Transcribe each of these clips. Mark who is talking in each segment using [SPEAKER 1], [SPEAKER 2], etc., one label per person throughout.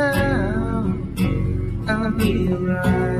[SPEAKER 1] how I'll be alright.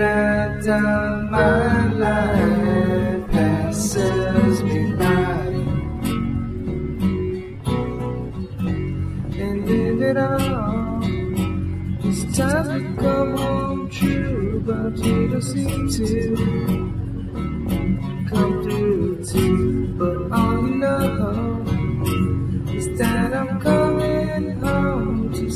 [SPEAKER 1] When die, my life passes me by. And in it all, it's time to come home true, but you don't seem to come through too. But all you know is that I'm coming home to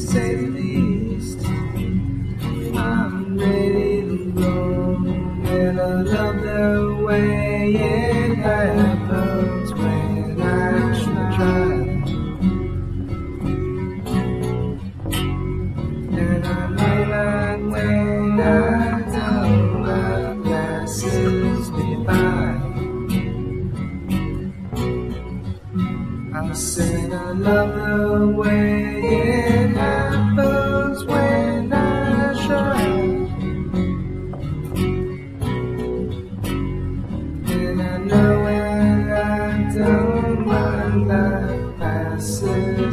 [SPEAKER 1] I love the way it happens when I try. And I know that when I don't, life passes me by. I said I love the way it happens And I know when I don't, my life passes me